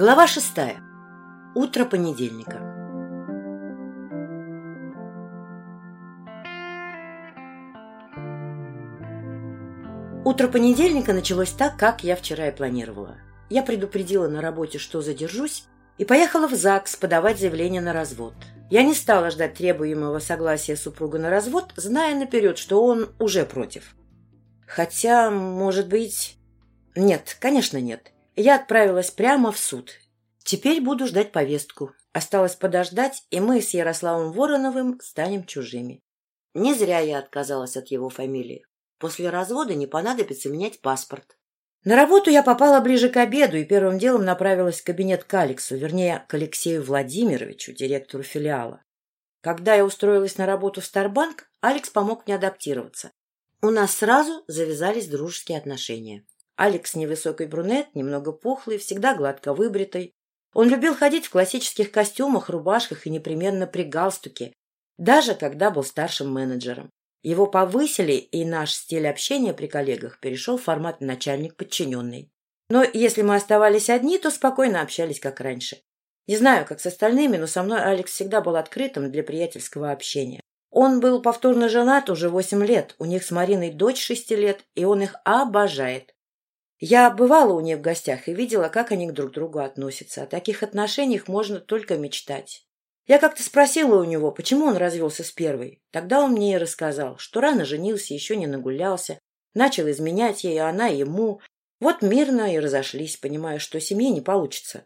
Глава шестая. Утро понедельника. Утро понедельника началось так, как я вчера и планировала. Я предупредила на работе, что задержусь, и поехала в ЗАГС подавать заявление на развод. Я не стала ждать требуемого согласия супруга на развод, зная наперед, что он уже против. Хотя, может быть... Нет, конечно, нет. Я отправилась прямо в суд. Теперь буду ждать повестку. Осталось подождать, и мы с Ярославом Вороновым станем чужими. Не зря я отказалась от его фамилии. После развода не понадобится менять паспорт. На работу я попала ближе к обеду и первым делом направилась в кабинет к Алексу, вернее, к Алексею Владимировичу, директору филиала. Когда я устроилась на работу в Старбанк, Алекс помог мне адаптироваться. У нас сразу завязались дружеские отношения. Алекс невысокий брюнет, немного пухлый, всегда гладко выбритый. Он любил ходить в классических костюмах, рубашках и непременно при галстуке, даже когда был старшим менеджером. Его повысили, и наш стиль общения при коллегах перешел в формат начальник-подчиненный. Но если мы оставались одни, то спокойно общались, как раньше. Не знаю, как с остальными, но со мной Алекс всегда был открытым для приятельского общения. Он был повторно женат уже восемь лет, у них с Мариной дочь шести лет, и он их обожает. Я бывала у них в гостях и видела, как они друг к другу относятся. О таких отношениях можно только мечтать. Я как-то спросила у него, почему он развелся с первой. Тогда он мне и рассказал, что рано женился, еще не нагулялся, начал изменять ей, а она ему. Вот мирно и разошлись, понимая, что семье не получится.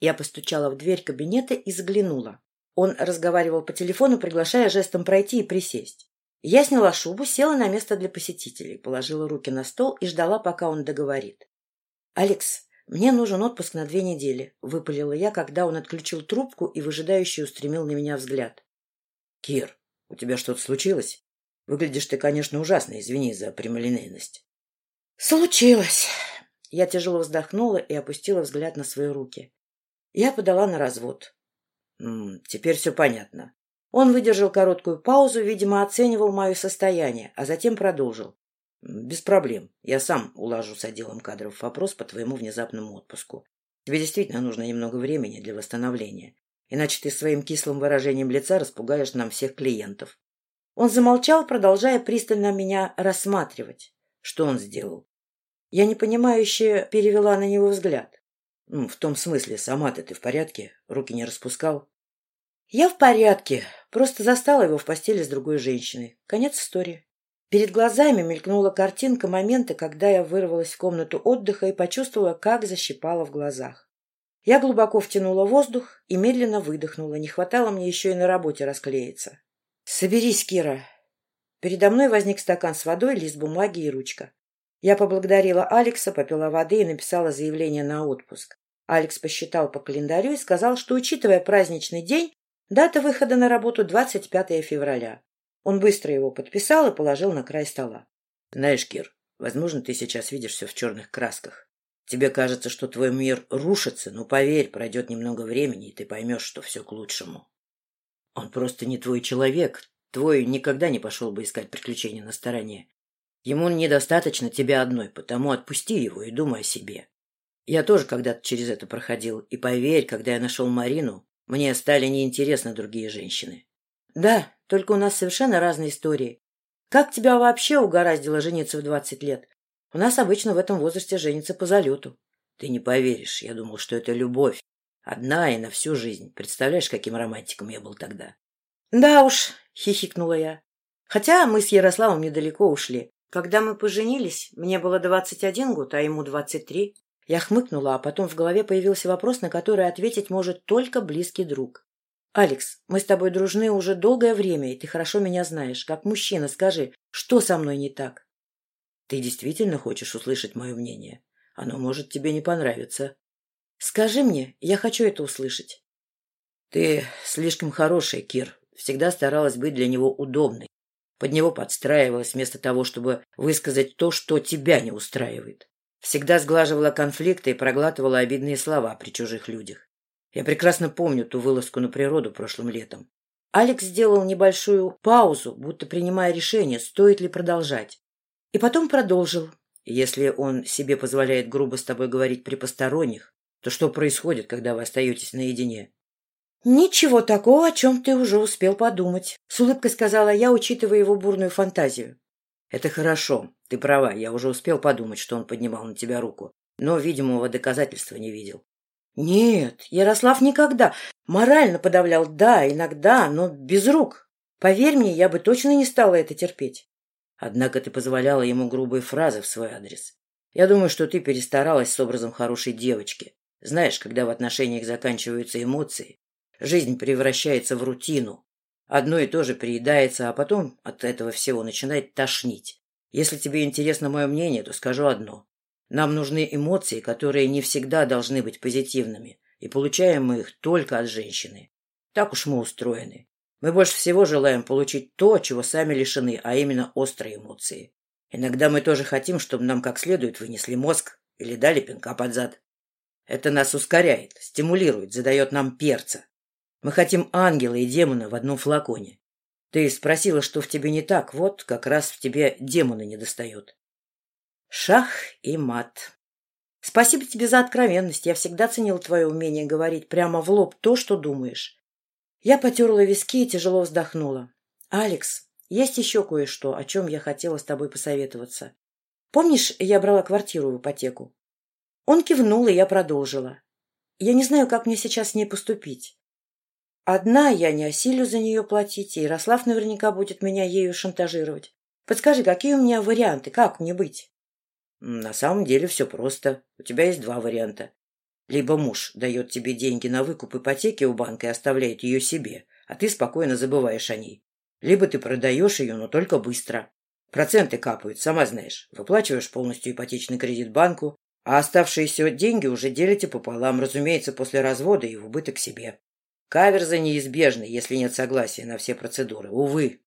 Я постучала в дверь кабинета и заглянула. Он разговаривал по телефону, приглашая жестом пройти и присесть. Я сняла шубу, села на место для посетителей, положила руки на стол и ждала, пока он договорит. «Алекс, мне нужен отпуск на две недели», — выпалила я, когда он отключил трубку и выжидающе устремил на меня взгляд. «Кир, у тебя что-то случилось? Выглядишь ты, конечно, ужасно, извини за прямолинейность». «Случилось!» Я тяжело вздохнула и опустила взгляд на свои руки. Я подала на развод. «М -м, «Теперь все понятно. Он выдержал короткую паузу, видимо, оценивал мое состояние, а затем продолжил. «Без проблем. Я сам улажу с отделом кадров вопрос по твоему внезапному отпуску. Тебе действительно нужно немного времени для восстановления, иначе ты своим кислым выражением лица распугаешь нам всех клиентов». Он замолчал, продолжая пристально меня рассматривать. Что он сделал? Я непонимающе перевела на него взгляд. «В том смысле, сама-то ты в порядке? Руки не распускал?» «Я в порядке. Просто застала его в постели с другой женщиной. Конец истории». Перед глазами мелькнула картинка момента, когда я вырвалась в комнату отдыха и почувствовала, как защипала в глазах. Я глубоко втянула воздух и медленно выдохнула. Не хватало мне еще и на работе расклеиться. «Соберись, Кира!» Передо мной возник стакан с водой, лист бумаги и ручка. Я поблагодарила Алекса, попила воды и написала заявление на отпуск. Алекс посчитал по календарю и сказал, что, учитывая праздничный день, Дата выхода на работу 25 февраля. Он быстро его подписал и положил на край стола. Знаешь, Кир, возможно, ты сейчас видишь все в черных красках. Тебе кажется, что твой мир рушится, но поверь, пройдет немного времени, и ты поймешь, что все к лучшему. Он просто не твой человек. Твой никогда не пошел бы искать приключения на стороне. Ему недостаточно тебя одной, потому отпусти его и думай о себе. Я тоже когда-то через это проходил, и поверь, когда я нашел Марину, мне стали неинтересны другие женщины. Да, только у нас совершенно разные истории. Как тебя вообще угораздило жениться в двадцать лет? У нас обычно в этом возрасте женятся по залету. Ты не поверишь, я думал, что это любовь. Одна и на всю жизнь. Представляешь, каким романтиком я был тогда? Да уж, хихикнула я. Хотя мы с Ярославом недалеко ушли. Когда мы поженились, мне было двадцать один год, а ему двадцать три. Я хмыкнула, а потом в голове появился вопрос, на который ответить может только близкий друг. «Алекс, мы с тобой дружны уже долгое время, и ты хорошо меня знаешь. Как мужчина, скажи, что со мной не так?» «Ты действительно хочешь услышать мое мнение? Оно может тебе не понравиться». «Скажи мне, я хочу это услышать». «Ты слишком хороший, Кир. Всегда старалась быть для него удобной. Под него подстраивалась вместо того, чтобы высказать то, что тебя не устраивает. Всегда сглаживала конфликты и проглатывала обидные слова при чужих людях. Я прекрасно помню ту вылазку на природу прошлым летом. Алекс сделал небольшую паузу, будто принимая решение, стоит ли продолжать. И потом продолжил. Если он себе позволяет грубо с тобой говорить при посторонних, то что происходит, когда вы остаетесь наедине? «Ничего такого, о чем ты уже успел подумать», — с улыбкой сказала я, учитывая его бурную фантазию. «Это хорошо. Ты права. Я уже успел подумать, что он поднимал на тебя руку. Но видимого доказательства не видел». «Нет, Ярослав никогда. Морально подавлял, да, иногда, но без рук. Поверь мне, я бы точно не стала это терпеть». «Однако ты позволяла ему грубые фразы в свой адрес. Я думаю, что ты перестаралась с образом хорошей девочки. Знаешь, когда в отношениях заканчиваются эмоции, жизнь превращается в рутину. Одно и то же приедается, а потом от этого всего начинает тошнить. Если тебе интересно мое мнение, то скажу одно. Нам нужны эмоции, которые не всегда должны быть позитивными, и получаем мы их только от женщины. Так уж мы устроены. Мы больше всего желаем получить то, чего сами лишены, а именно острые эмоции. Иногда мы тоже хотим, чтобы нам как следует вынесли мозг или дали пинка под зад. Это нас ускоряет, стимулирует, задает нам перца. Мы хотим ангела и демона в одном флаконе. Ты спросила, что в тебе не так. Вот как раз в тебе демона не достает. Шах и мат. Спасибо тебе за откровенность. Я всегда ценил твое умение говорить прямо в лоб то, что думаешь. Я потерла виски и тяжело вздохнула. Алекс, есть еще кое-что, о чем я хотела с тобой посоветоваться. Помнишь, я брала квартиру в ипотеку? Он кивнул, и я продолжила. Я не знаю, как мне сейчас с ней поступить. Одна я не осилю за нее платить, и Ярослав наверняка будет меня ею шантажировать. Подскажи, какие у меня варианты, как мне быть? На самом деле все просто. У тебя есть два варианта. Либо муж дает тебе деньги на выкуп ипотеки у банка и оставляет ее себе, а ты спокойно забываешь о ней. Либо ты продаешь ее, но только быстро. Проценты капают, сама знаешь. Выплачиваешь полностью ипотечный кредит банку, а оставшиеся деньги уже делите пополам, разумеется, после развода и в убыток себе. Каверзы неизбежны, если нет согласия на все процедуры. Увы.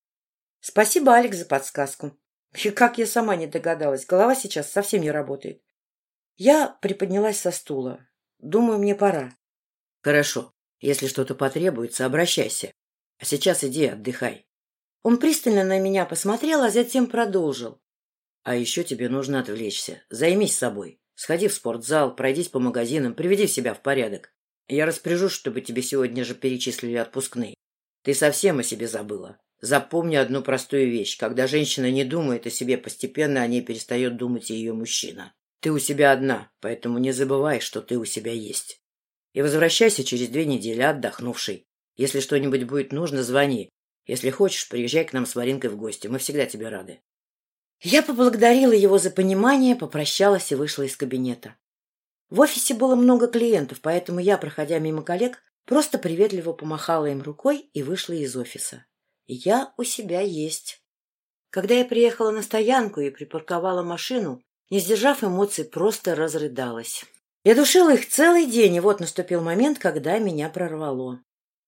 Спасибо, Алекс, за подсказку. И как я сама не догадалась, голова сейчас совсем не работает. Я приподнялась со стула. Думаю, мне пора. Хорошо. Если что-то потребуется, обращайся. А сейчас иди отдыхай. Он пристально на меня посмотрел, а затем продолжил. А еще тебе нужно отвлечься. Займись собой. Сходи в спортзал, пройдись по магазинам, приведи себя в порядок. Я распоряжусь, чтобы тебе сегодня же перечислили отпускные. Ты совсем о себе забыла. Запомни одну простую вещь. Когда женщина не думает о себе, постепенно о ней перестает думать и ее мужчина. Ты у себя одна, поэтому не забывай, что ты у себя есть. И возвращайся через две недели отдохнувший. Если что-нибудь будет нужно, звони. Если хочешь, приезжай к нам с Варинкой в гости. Мы всегда тебе рады. Я поблагодарила его за понимание, попрощалась и вышла из кабинета. В офисе было много клиентов, поэтому я, проходя мимо коллег, просто приветливо помахала им рукой и вышла из офиса. Я у себя есть. Когда я приехала на стоянку и припарковала машину, не сдержав эмоций, просто разрыдалась. Я душила их целый день, и вот наступил момент, когда меня прорвало.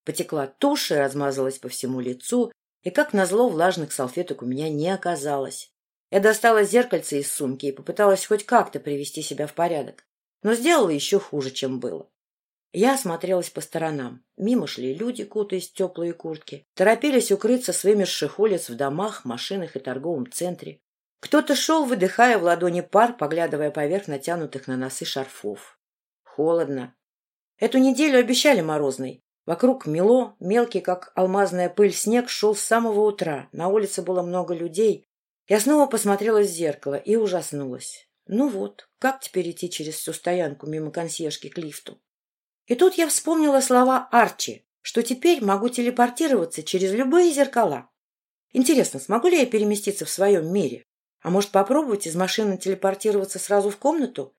Потекла тушь и размазалась по всему лицу, и, как назло, влажных салфеток у меня не оказалось. Я достала зеркальце из сумки и попыталась хоть как-то привести себя в порядок но сделала еще хуже, чем было. Я осмотрелась по сторонам. Мимо шли люди, кутаясь в теплые куртки. Торопились укрыться с вымерших улиц в домах, машинах и торговом центре. Кто-то шел, выдыхая в ладони пар, поглядывая поверх натянутых на носы шарфов. Холодно. Эту неделю обещали морозной. Вокруг мело, мелкий, как алмазная пыль, снег шел с самого утра. На улице было много людей. Я снова посмотрела в зеркало и ужаснулась. Ну вот, как теперь идти через всю стоянку мимо консьержки к лифту? И тут я вспомнила слова Арчи, что теперь могу телепортироваться через любые зеркала. Интересно, смогу ли я переместиться в своем мире? А может, попробовать из машины телепортироваться сразу в комнату?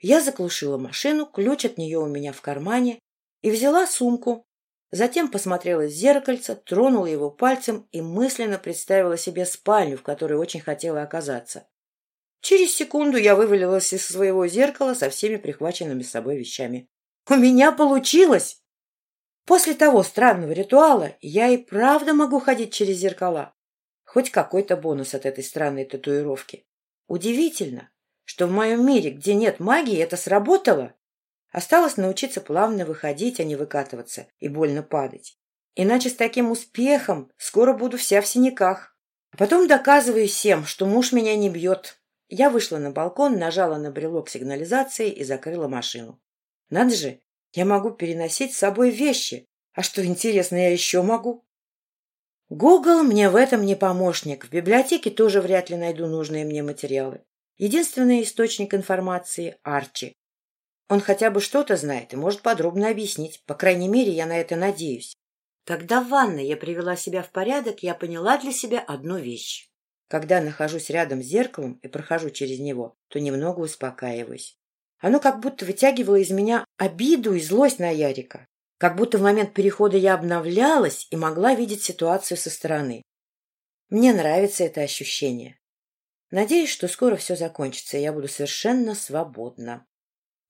Я заглушила машину, ключ от нее у меня в кармане, и взяла сумку. Затем посмотрела в зеркальце, тронула его пальцем и мысленно представила себе спальню, в которой очень хотела оказаться. Через секунду я вывалилась из своего зеркала со всеми прихваченными с собой вещами. У меня получилось! После того странного ритуала я и правда могу ходить через зеркала. Хоть какой-то бонус от этой странной татуировки. Удивительно, что в моем мире, где нет магии, это сработало. Осталось научиться плавно выходить, а не выкатываться и больно падать. Иначе с таким успехом скоро буду вся в синяках. А потом доказываю всем, что муж меня не бьет, я вышла на балкон, нажала на брелок сигнализации и закрыла машину. Надо же, я могу переносить с собой вещи. А что, интересно, я еще могу? Google мне в этом не помощник. В библиотеке тоже вряд ли найду нужные мне материалы. Единственный источник информации – Арчи. Он хотя бы что-то знает и может подробно объяснить. По крайней мере, я на это надеюсь. Когда в ванной я привела себя в порядок, я поняла для себя одну вещь. Когда нахожусь рядом с зеркалом и прохожу через него, то немного успокаиваюсь. Оно как будто вытягивало из меня обиду и злость на Ярика. Как будто в момент перехода я обновлялась и могла видеть ситуацию со стороны. Мне нравится это ощущение. Надеюсь, что скоро все закончится, и я буду совершенно свободна.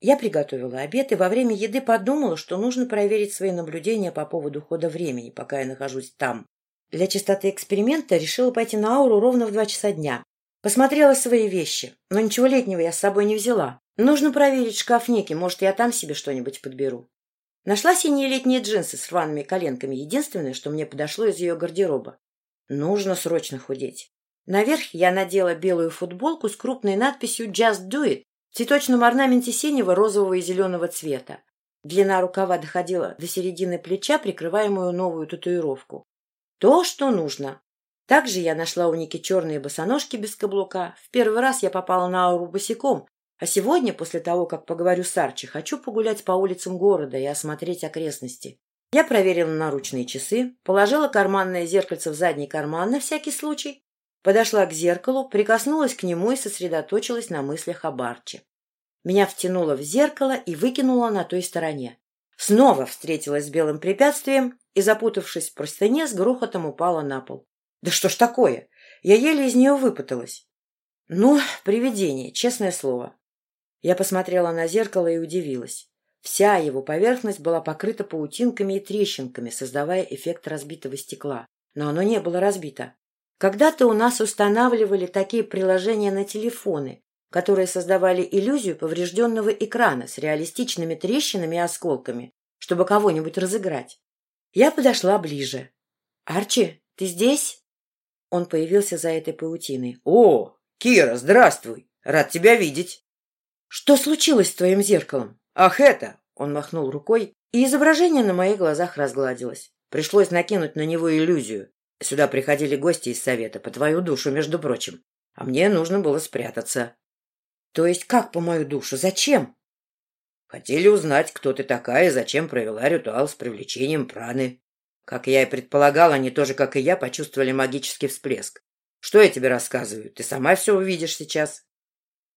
Я приготовила обед и во время еды подумала, что нужно проверить свои наблюдения по поводу хода времени, пока я нахожусь там. Для чистоты эксперимента решила пойти на ауру ровно в два часа дня. Посмотрела свои вещи, но ничего летнего я с собой не взяла. Нужно проверить шкаф Ники, может, я там себе что-нибудь подберу. Нашла синие летние джинсы с рваными коленками, единственное, что мне подошло из ее гардероба. Нужно срочно худеть. Наверх я надела белую футболку с крупной надписью «Just do it», в цветочном орнаменте синего, розового и зеленого цвета. Длина рукава доходила до середины плеча, прикрывая мою новую татуировку. То, что нужно. Также я нашла у Ники черные босоножки без каблука. В первый раз я попала на ауру босиком, а сегодня, после того, как поговорю с Арчи, хочу погулять по улицам города и осмотреть окрестности. Я проверила наручные часы, положила карманное зеркальце в задний карман на всякий случай Подошла к зеркалу, прикоснулась к нему и сосредоточилась на мыслях о Барче. Меня втянуло в зеркало и выкинуло на той стороне. Снова встретилась с белым препятствием и, запутавшись в простыне, с грохотом упала на пол. Да что ж такое? Я еле из нее выпуталась. Ну, привидение, честное слово. Я посмотрела на зеркало и удивилась. Вся его поверхность была покрыта паутинками и трещинками, создавая эффект разбитого стекла. Но оно не было разбито. Когда-то у нас устанавливали такие приложения на телефоны, которые создавали иллюзию поврежденного экрана с реалистичными трещинами и осколками, чтобы кого-нибудь разыграть. Я подошла ближе. «Арчи, ты здесь?» Он появился за этой паутиной. «О, Кира, здравствуй! Рад тебя видеть!» «Что случилось с твоим зеркалом?» «Ах, это!» Он махнул рукой, и изображение на моих глазах разгладилось. Пришлось накинуть на него иллюзию. Сюда приходили гости из совета, по твою душу, между прочим. А мне нужно было спрятаться. То есть как по мою душу? Зачем? Хотели узнать, кто ты такая и зачем провела ритуал с привлечением праны. Как я и предполагал, они тоже, как и я, почувствовали магический всплеск. Что я тебе рассказываю? Ты сама все увидишь сейчас.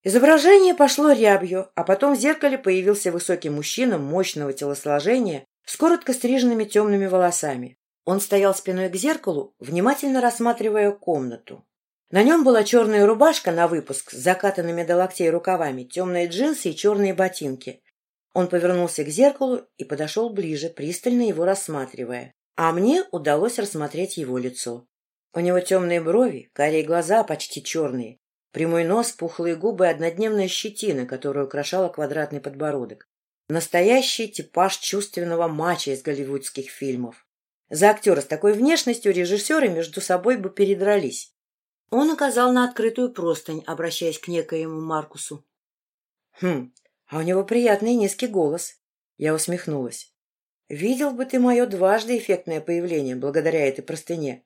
Изображение пошло рябью, а потом в зеркале появился высокий мужчина мощного телосложения с коротко стриженными темными волосами. Он стоял спиной к зеркалу, внимательно рассматривая комнату. На нем была черная рубашка на выпуск с закатанными до локтей рукавами, темные джинсы и черные ботинки. Он повернулся к зеркалу и подошел ближе, пристально его рассматривая. А мне удалось рассмотреть его лицо. У него темные брови, карие глаза почти черные, прямой нос, пухлые губы и однодневная щетина, которая украшала квадратный подбородок. Настоящий типаж чувственного мача из голливудских фильмов. За актера с такой внешностью режиссеры между собой бы передрались. Он указал на открытую простынь, обращаясь к некоему Маркусу. «Хм, а у него приятный низкий голос». Я усмехнулась. «Видел бы ты мое дважды эффектное появление благодаря этой простыне».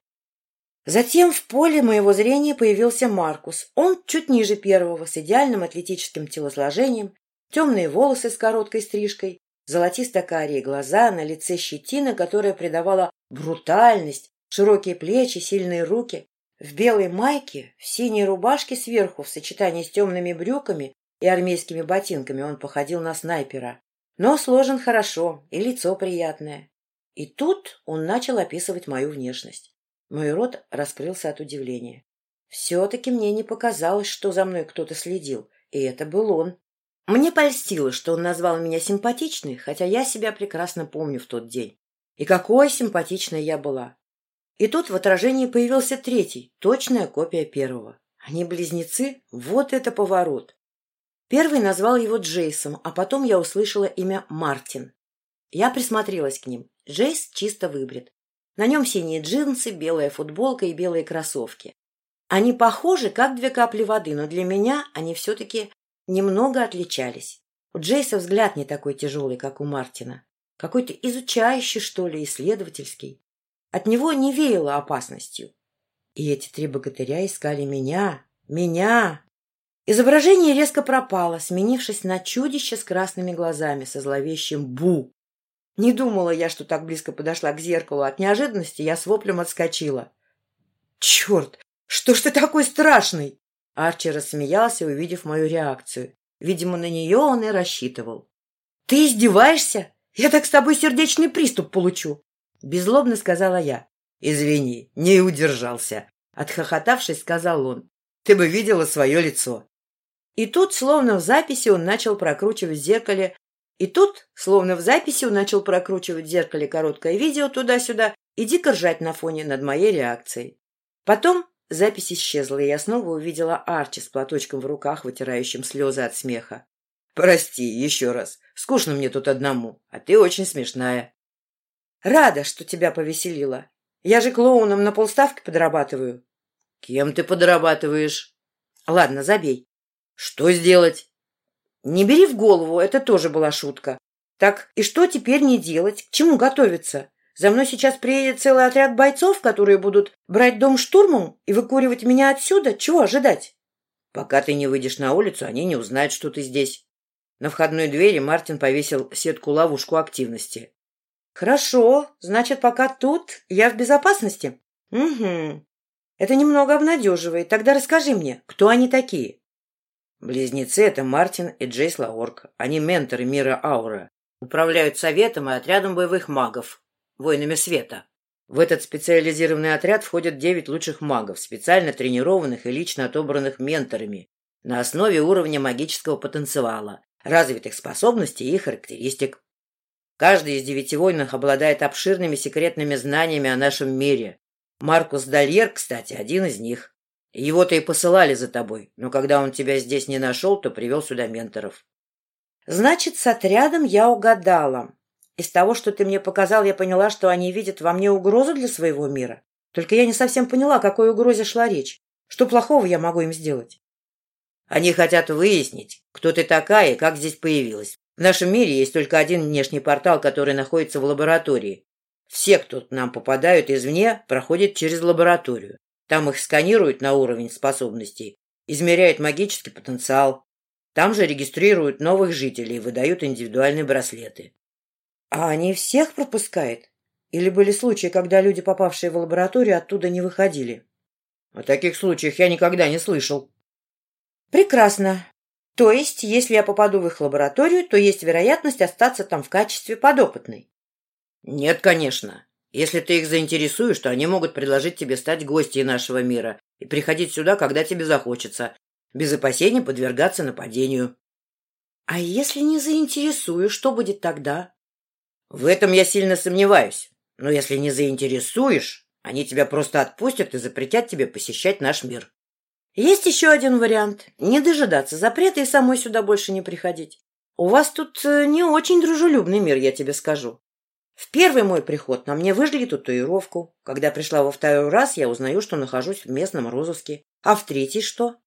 Затем в поле моего зрения появился Маркус. Он чуть ниже первого, с идеальным атлетическим телосложением, темные волосы с короткой стрижкой, Золотисто-карие глаза, на лице щетина, которая придавала брутальность, широкие плечи, сильные руки. В белой майке, в синей рубашке сверху, в сочетании с темными брюками и армейскими ботинками он походил на снайпера. Но сложен хорошо, и лицо приятное. И тут он начал описывать мою внешность. Мой рот раскрылся от удивления. Все-таки мне не показалось, что за мной кто-то следил, и это был он. Мне польстило, что он назвал меня симпатичной, хотя я себя прекрасно помню в тот день. И какой симпатичной я была. И тут в отражении появился третий, точная копия первого. Они близнецы? Вот это поворот! Первый назвал его Джейсом, а потом я услышала имя Мартин. Я присмотрелась к ним. Джейс чисто выбрит. На нем синие джинсы, белая футболка и белые кроссовки. Они похожи, как две капли воды, но для меня они все-таки немного отличались. У Джейса взгляд не такой тяжелый, как у Мартина. Какой-то изучающий, что ли, исследовательский. От него не веяло опасностью. И эти три богатыря искали меня. Меня! Изображение резко пропало, сменившись на чудище с красными глазами, со зловещим «бу». Не думала я, что так близко подошла к зеркалу. От неожиданности я с воплем отскочила. «Черт! Что ж ты такой страшный?» Арчи рассмеялся, увидев мою реакцию. Видимо, на нее он и рассчитывал. «Ты издеваешься? Я так с тобой сердечный приступ получу!» Безлобно сказала я. «Извини, не удержался!» Отхохотавшись, сказал он. «Ты бы видела свое лицо!» И тут, словно в записи, он начал прокручивать в зеркале и тут, словно в записи, он начал прокручивать в зеркале короткое видео туда-сюда и дико ржать на фоне над моей реакцией. Потом запись исчезла, и я снова увидела Арчи с платочком в руках, вытирающим слезы от смеха. «Прости, еще раз. Скучно мне тут одному, а ты очень смешная». «Рада, что тебя повеселила. Я же клоуном на полставки подрабатываю». «Кем ты подрабатываешь?» «Ладно, забей». «Что сделать?» Не бери в голову, это тоже была шутка. Так и что теперь не делать? К чему готовиться? За мной сейчас приедет целый отряд бойцов, которые будут брать дом штурмом и выкуривать меня отсюда? Чего ожидать? Пока ты не выйдешь на улицу, они не узнают, что ты здесь. На входной двери Мартин повесил сетку-ловушку активности. Хорошо, значит, пока тут я в безопасности? Угу. Это немного обнадеживает. Тогда расскажи мне, кто они такие? Близнецы — это Мартин и Джейс Лаорк. Они менторы мира Аура. Управляют советом и отрядом боевых магов, воинами света. В этот специализированный отряд входят девять лучших магов, специально тренированных и лично отобранных менторами на основе уровня магического потенциала, развитых способностей и характеристик. Каждый из девяти воинов обладает обширными секретными знаниями о нашем мире. Маркус Дальер, кстати, один из них. Его-то и посылали за тобой, но когда он тебя здесь не нашел, то привел сюда менторов. Значит, с отрядом я угадала. Из того, что ты мне показал, я поняла, что они видят во мне угрозу для своего мира. Только я не совсем поняла, о какой угрозе шла речь. Что плохого я могу им сделать? Они хотят выяснить, кто ты такая и как здесь появилась. В нашем мире есть только один внешний портал, который находится в лаборатории. Все, кто к нам попадают извне, проходят через лабораторию. Там их сканируют на уровень способностей, измеряют магический потенциал. Там же регистрируют новых жителей и выдают индивидуальные браслеты. А они всех пропускают? Или были случаи, когда люди, попавшие в лабораторию, оттуда не выходили? О таких случаях я никогда не слышал. Прекрасно. То есть, если я попаду в их лабораторию, то есть вероятность остаться там в качестве подопытной? Нет, конечно. Если ты их заинтересуешь, то они могут предложить тебе стать гостьей нашего мира и приходить сюда, когда тебе захочется, без опасений подвергаться нападению. А если не заинтересую, что будет тогда? В этом я сильно сомневаюсь. Но если не заинтересуешь, они тебя просто отпустят и запретят тебе посещать наш мир. Есть еще один вариант. Не дожидаться запрета и самой сюда больше не приходить. У вас тут э, не очень дружелюбный мир, я тебе скажу. В первый мой приход на мне выжгли татуировку. Когда пришла во второй раз, я узнаю, что нахожусь в местном розыске. А в третий что?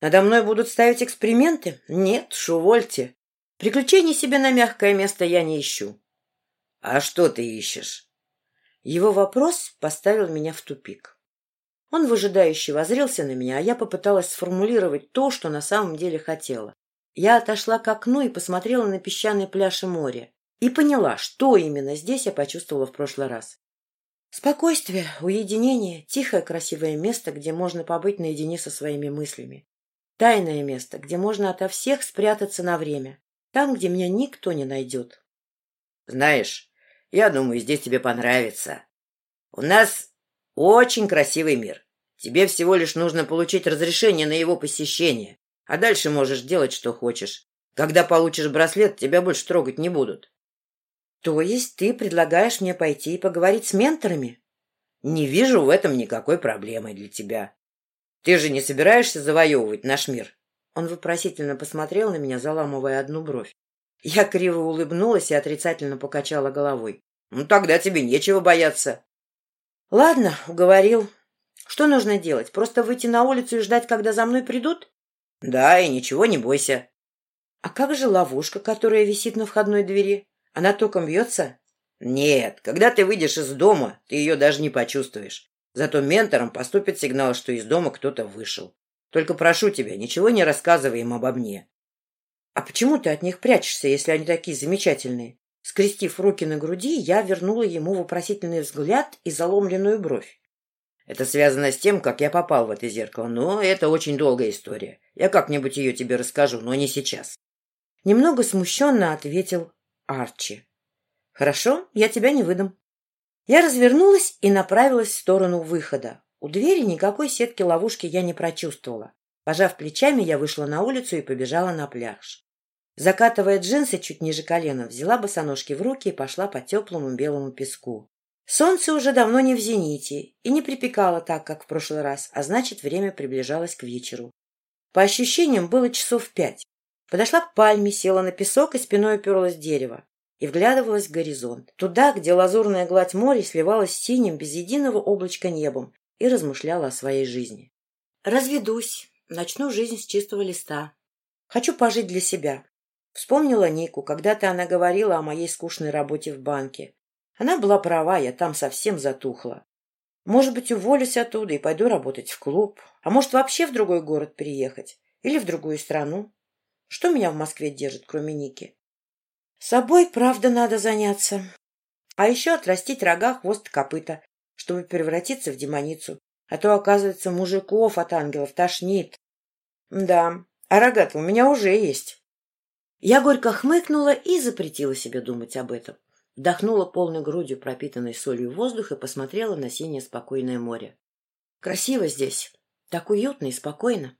Надо мной будут ставить эксперименты? Нет, шувольте. Приключений себе на мягкое место я не ищу. А что ты ищешь? Его вопрос поставил меня в тупик. Он выжидающе возрился на меня, а я попыталась сформулировать то, что на самом деле хотела. Я отошла к окну и посмотрела на песчаный пляж и море и поняла, что именно здесь я почувствовала в прошлый раз. Спокойствие, уединение, тихое красивое место, где можно побыть наедине со своими мыслями. Тайное место, где можно ото всех спрятаться на время. Там, где меня никто не найдет. Знаешь, я думаю, здесь тебе понравится. У нас очень красивый мир. Тебе всего лишь нужно получить разрешение на его посещение, а дальше можешь делать, что хочешь. Когда получишь браслет, тебя больше трогать не будут. То есть ты предлагаешь мне пойти и поговорить с менторами? Не вижу в этом никакой проблемы для тебя. Ты же не собираешься завоевывать наш мир? Он вопросительно посмотрел на меня, заламывая одну бровь. Я криво улыбнулась и отрицательно покачала головой. Ну, тогда тебе нечего бояться. Ладно, уговорил. Что нужно делать? Просто выйти на улицу и ждать, когда за мной придут? Да, и ничего не бойся. А как же ловушка, которая висит на входной двери? Она током бьется? Нет, когда ты выйдешь из дома, ты ее даже не почувствуешь. Зато ментором поступит сигнал, что из дома кто-то вышел. Только прошу тебя, ничего не рассказывай им обо мне. А почему ты от них прячешься, если они такие замечательные? Скрестив руки на груди, я вернула ему вопросительный взгляд и заломленную бровь. Это связано с тем, как я попал в это зеркало, но это очень долгая история. Я как-нибудь ее тебе расскажу, но не сейчас. Немного смущенно ответил Арчи. Хорошо, я тебя не выдам. Я развернулась и направилась в сторону выхода. У двери никакой сетки ловушки я не прочувствовала. Пожав плечами, я вышла на улицу и побежала на пляж. Закатывая джинсы чуть ниже колена, взяла босоножки в руки и пошла по теплому белому песку. Солнце уже давно не в зените и не припекало так, как в прошлый раз, а значит, время приближалось к вечеру. По ощущениям, было часов пять. Подошла к пальме, села на песок и спиной уперлась в дерево и вглядывалась в горизонт, туда, где лазурная гладь моря сливалась с синим без единого облачка небом, и размышляла о своей жизни. Разведусь, начну жизнь с чистого листа. Хочу пожить для себя. Вспомнила Нику, когда-то она говорила о моей скучной работе в банке. Она была права, я там совсем затухла. Может быть, уволюсь оттуда и пойду работать в клуб, а может, вообще в другой город переехать или в другую страну. Что меня в Москве держит, кроме Ники? Собой, правда, надо заняться. А еще отрастить рога, хвост, копыта, чтобы превратиться в демоницу. А то, оказывается, мужиков от ангелов тошнит. Да, а рога-то у меня уже есть. Я горько хмыкнула и запретила себе думать об этом. Вдохнула полной грудью пропитанный солью воздух и посмотрела на синее спокойное море. Красиво здесь, так уютно и спокойно.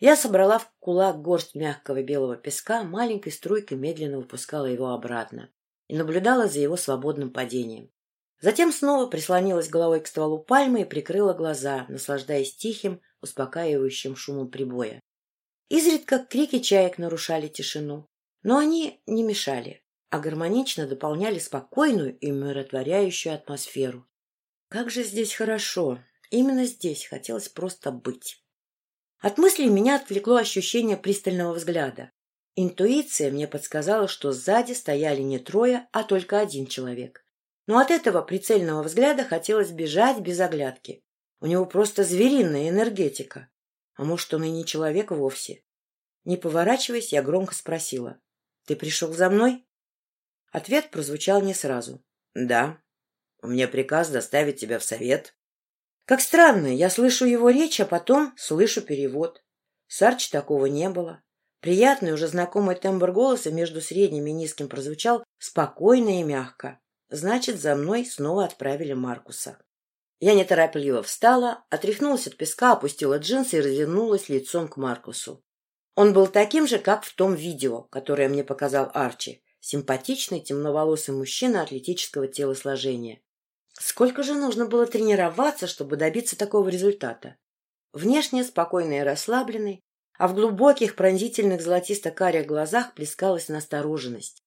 Я собрала в кулак горсть мягкого белого песка, маленькой струйкой медленно выпускала его обратно и наблюдала за его свободным падением. Затем снова прислонилась головой к стволу пальмы и прикрыла глаза, наслаждаясь тихим, успокаивающим шумом прибоя. Изредка крики чаек нарушали тишину, но они не мешали, а гармонично дополняли спокойную и умиротворяющую атмосферу. Как же здесь хорошо! Именно здесь хотелось просто быть. От мыслей меня отвлекло ощущение пристального взгляда. Интуиция мне подсказала, что сзади стояли не трое, а только один человек. Но от этого прицельного взгляда хотелось бежать без оглядки. У него просто звериная энергетика. А может, он и не человек вовсе. Не поворачиваясь, я громко спросила. — Ты пришел за мной? Ответ прозвучал не сразу. — Да. У меня приказ доставить тебя в совет. Как странно, я слышу его речь, а потом слышу перевод. С Арчи такого не было. Приятный, уже знакомый тембр голоса между средним и низким прозвучал спокойно и мягко. Значит, за мной снова отправили Маркуса. Я неторопливо встала, отряхнулась от песка, опустила джинсы и развернулась лицом к Маркусу. Он был таким же, как в том видео, которое мне показал Арчи. Симпатичный, темноволосый мужчина атлетического телосложения. Сколько же нужно было тренироваться, чтобы добиться такого результата? Внешне спокойный и расслабленный, а в глубоких пронзительных золотисто-карих глазах плескалась настороженность.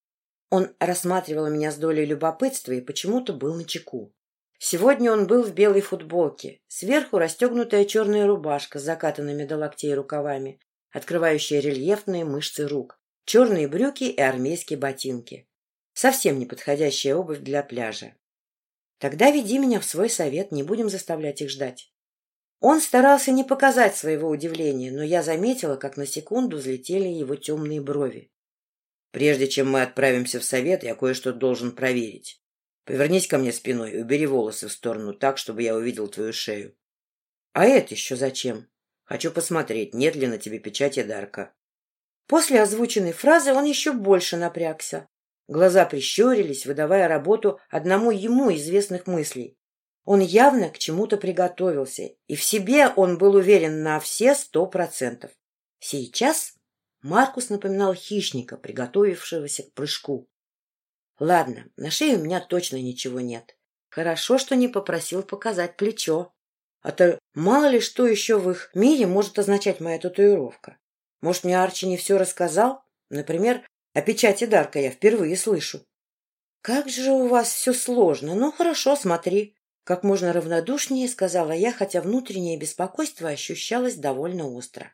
Он рассматривал меня с долей любопытства и почему-то был на чеку. Сегодня он был в белой футболке, сверху расстегнутая черная рубашка с закатанными до локтей рукавами, открывающая рельефные мышцы рук, черные брюки и армейские ботинки. Совсем неподходящая обувь для пляжа. Тогда веди меня в свой совет, не будем заставлять их ждать. Он старался не показать своего удивления, но я заметила, как на секунду взлетели его темные брови. Прежде чем мы отправимся в совет, я кое-что должен проверить. Повернись ко мне спиной убери волосы в сторону так, чтобы я увидел твою шею. А это еще зачем? Хочу посмотреть, нет ли на тебе печати Дарка. После озвученной фразы он еще больше напрягся. Глаза прищурились, выдавая работу одному ему известных мыслей. Он явно к чему-то приготовился, и в себе он был уверен на все сто процентов. Сейчас Маркус напоминал хищника, приготовившегося к прыжку. Ладно, на шее у меня точно ничего нет. Хорошо, что не попросил показать плечо. А то мало ли что еще в их мире может означать моя татуировка. Может, мне Арчи не все рассказал? Например, о печати Дарка я впервые слышу. Как же у вас все сложно. Ну, хорошо, смотри. Как можно равнодушнее сказала я, хотя внутреннее беспокойство ощущалось довольно остро.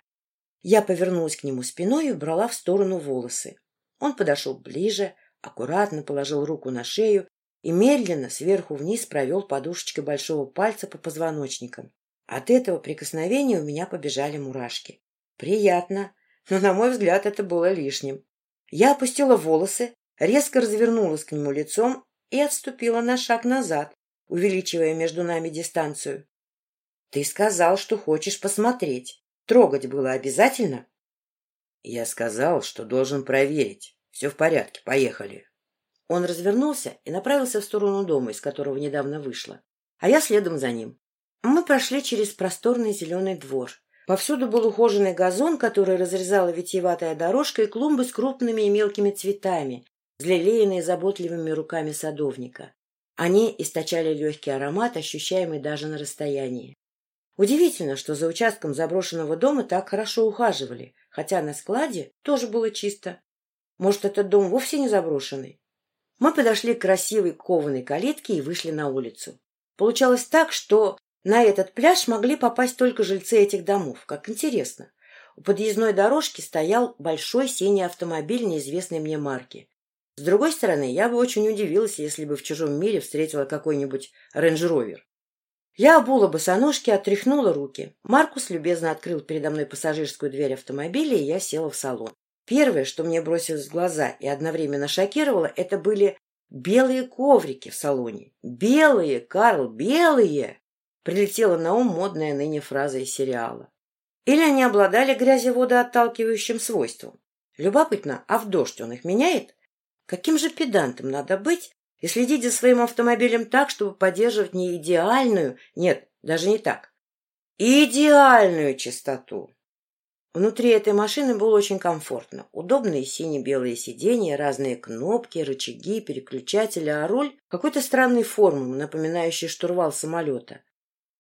Я повернулась к нему спиной и убрала в сторону волосы. Он подошел ближе, аккуратно положил руку на шею и медленно сверху вниз провел подушечкой большого пальца по позвоночникам. От этого прикосновения у меня побежали мурашки. Приятно, но, на мой взгляд, это было лишним. Я опустила волосы, резко развернулась к нему лицом и отступила на шаг назад, увеличивая между нами дистанцию. — Ты сказал, что хочешь посмотреть. Трогать было обязательно? — Я сказал, что должен проверить. Все в порядке, поехали. Он развернулся и направился в сторону дома, из которого недавно вышла, а я следом за ним. Мы прошли через просторный зеленый двор. Повсюду был ухоженный газон, который разрезала витиеватая дорожка и клумбы с крупными и мелкими цветами, взлелеянные заботливыми руками садовника. Они источали легкий аромат, ощущаемый даже на расстоянии. Удивительно, что за участком заброшенного дома так хорошо ухаживали, хотя на складе тоже было чисто. Может, этот дом вовсе не заброшенный? Мы подошли к красивой кованой калитке и вышли на улицу. Получалось так, что на этот пляж могли попасть только жильцы этих домов. Как интересно. У подъездной дорожки стоял большой синий автомобиль неизвестной мне марки. С другой стороны, я бы очень удивилась, если бы в чужом мире встретила какой-нибудь рейндж-ровер. Я обула босоножки, отряхнула руки. Маркус любезно открыл передо мной пассажирскую дверь автомобиля, и я села в салон. Первое, что мне бросилось в глаза и одновременно шокировало, это были белые коврики в салоне. Белые, Карл, белые! Прилетела на ум модная ныне фраза из сериала. Или они обладали грязеводоотталкивающим свойством? Любопытно, а в дождь он их меняет? Каким же педантом надо быть, и следить за своим автомобилем так, чтобы поддерживать не идеальную, нет, даже не так, идеальную чистоту. Внутри этой машины было очень комфортно. Удобные сине-белые сиденья, разные кнопки, рычаги, переключатели, а руль какой-то странной формы, напоминающий штурвал самолета.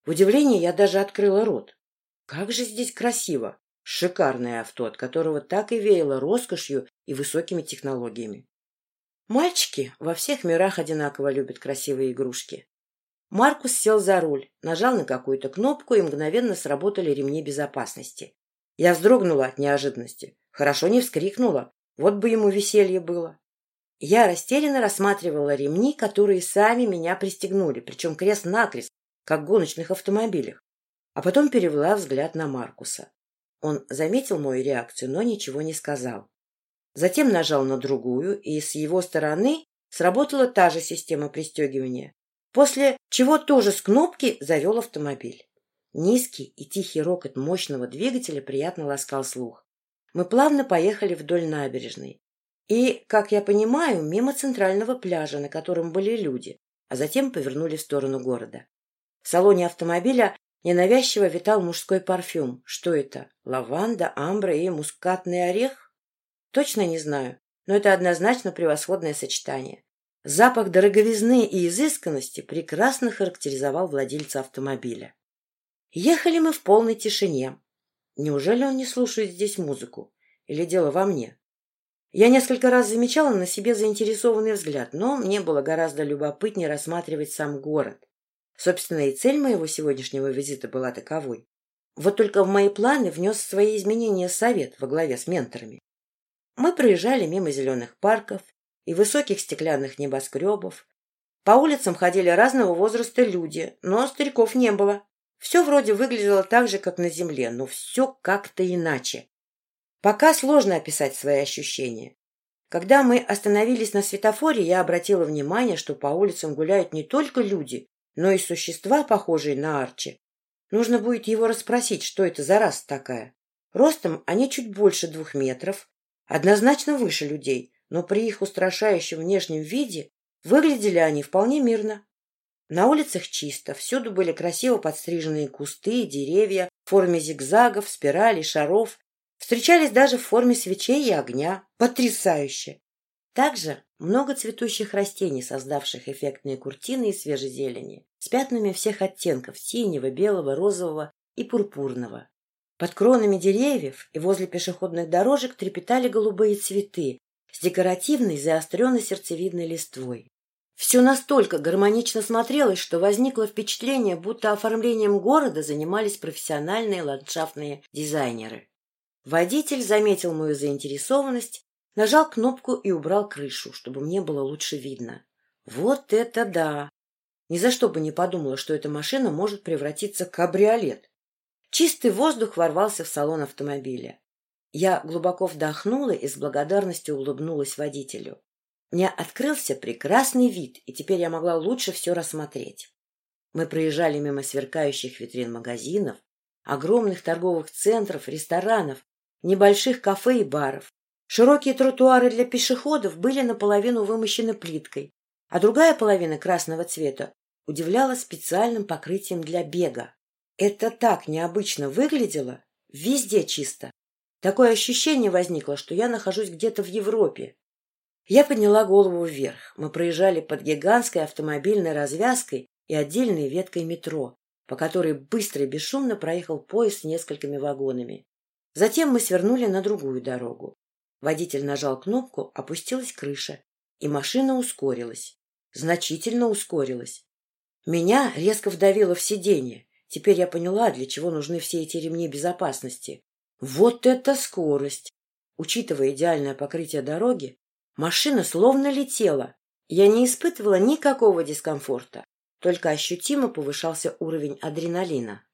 В удивлении я даже открыла рот. Как же здесь красиво! Шикарное авто, от которого так и веяло роскошью и высокими технологиями. Мальчики во всех мирах одинаково любят красивые игрушки. Маркус сел за руль, нажал на какую-то кнопку, и мгновенно сработали ремни безопасности. Я вздрогнула от неожиданности. Хорошо не вскрикнула. Вот бы ему веселье было. Я растерянно рассматривала ремни, которые сами меня пристегнули, причем крест-накрест, как гоночных автомобилях. А потом перевела взгляд на Маркуса. Он заметил мою реакцию, но ничего не сказал. Затем нажал на другую, и с его стороны сработала та же система пристегивания, после чего тоже с кнопки завел автомобиль. Низкий и тихий рокот мощного двигателя приятно ласкал слух. Мы плавно поехали вдоль набережной. И, как я понимаю, мимо центрального пляжа, на котором были люди, а затем повернули в сторону города. В салоне автомобиля ненавязчиво витал мужской парфюм. Что это? Лаванда, амбра и мускатный орех? Точно не знаю, но это однозначно превосходное сочетание. Запах дороговизны и изысканности прекрасно характеризовал владельца автомобиля. Ехали мы в полной тишине. Неужели он не слушает здесь музыку? Или дело во мне? Я несколько раз замечала на себе заинтересованный взгляд, но мне было гораздо любопытнее рассматривать сам город. Собственно, и цель моего сегодняшнего визита была таковой. Вот только в мои планы внес свои изменения совет во главе с менторами. Мы проезжали мимо зеленых парков и высоких стеклянных небоскребов. По улицам ходили разного возраста люди, но стариков не было. Все вроде выглядело так же, как на земле, но все как-то иначе. Пока сложно описать свои ощущения. Когда мы остановились на светофоре, я обратила внимание, что по улицам гуляют не только люди, но и существа, похожие на Арчи. Нужно будет его расспросить, что это за раса такая. Ростом они чуть больше двух метров, однозначно выше людей, но при их устрашающем внешнем виде выглядели они вполне мирно. На улицах чисто, всюду были красиво подстриженные кусты, деревья в форме зигзагов, спиралей, шаров. Встречались даже в форме свечей и огня. Потрясающе! Также много цветущих растений, создавших эффектные куртины из свежей зелени, с пятнами всех оттенков – синего, белого, розового и пурпурного. Под кронами деревьев и возле пешеходных дорожек трепетали голубые цветы с декоративной заостренной сердцевидной листвой. Все настолько гармонично смотрелось, что возникло впечатление, будто оформлением города занимались профессиональные ландшафтные дизайнеры. Водитель заметил мою заинтересованность, нажал кнопку и убрал крышу, чтобы мне было лучше видно. Вот это да! Ни за что бы не подумала, что эта машина может превратиться в кабриолет. Чистый воздух ворвался в салон автомобиля. Я глубоко вдохнула и с благодарностью улыбнулась водителю. Мне открылся прекрасный вид, и теперь я могла лучше все рассмотреть. Мы проезжали мимо сверкающих витрин магазинов, огромных торговых центров, ресторанов, небольших кафе и баров. Широкие тротуары для пешеходов были наполовину вымощены плиткой, а другая половина красного цвета удивляла специальным покрытием для бега. Это так необычно выглядело, везде чисто. Такое ощущение возникло, что я нахожусь где-то в Европе. Я подняла голову вверх. Мы проезжали под гигантской автомобильной развязкой и отдельной веткой метро, по которой быстро и бесшумно проехал поезд с несколькими вагонами. Затем мы свернули на другую дорогу. Водитель нажал кнопку, опустилась крыша, и машина ускорилась. Значительно ускорилась. Меня резко вдавило в сиденье. Теперь я поняла, для чего нужны все эти ремни безопасности. Вот это скорость! Учитывая идеальное покрытие дороги, машина словно летела. Я не испытывала никакого дискомфорта, только ощутимо повышался уровень адреналина.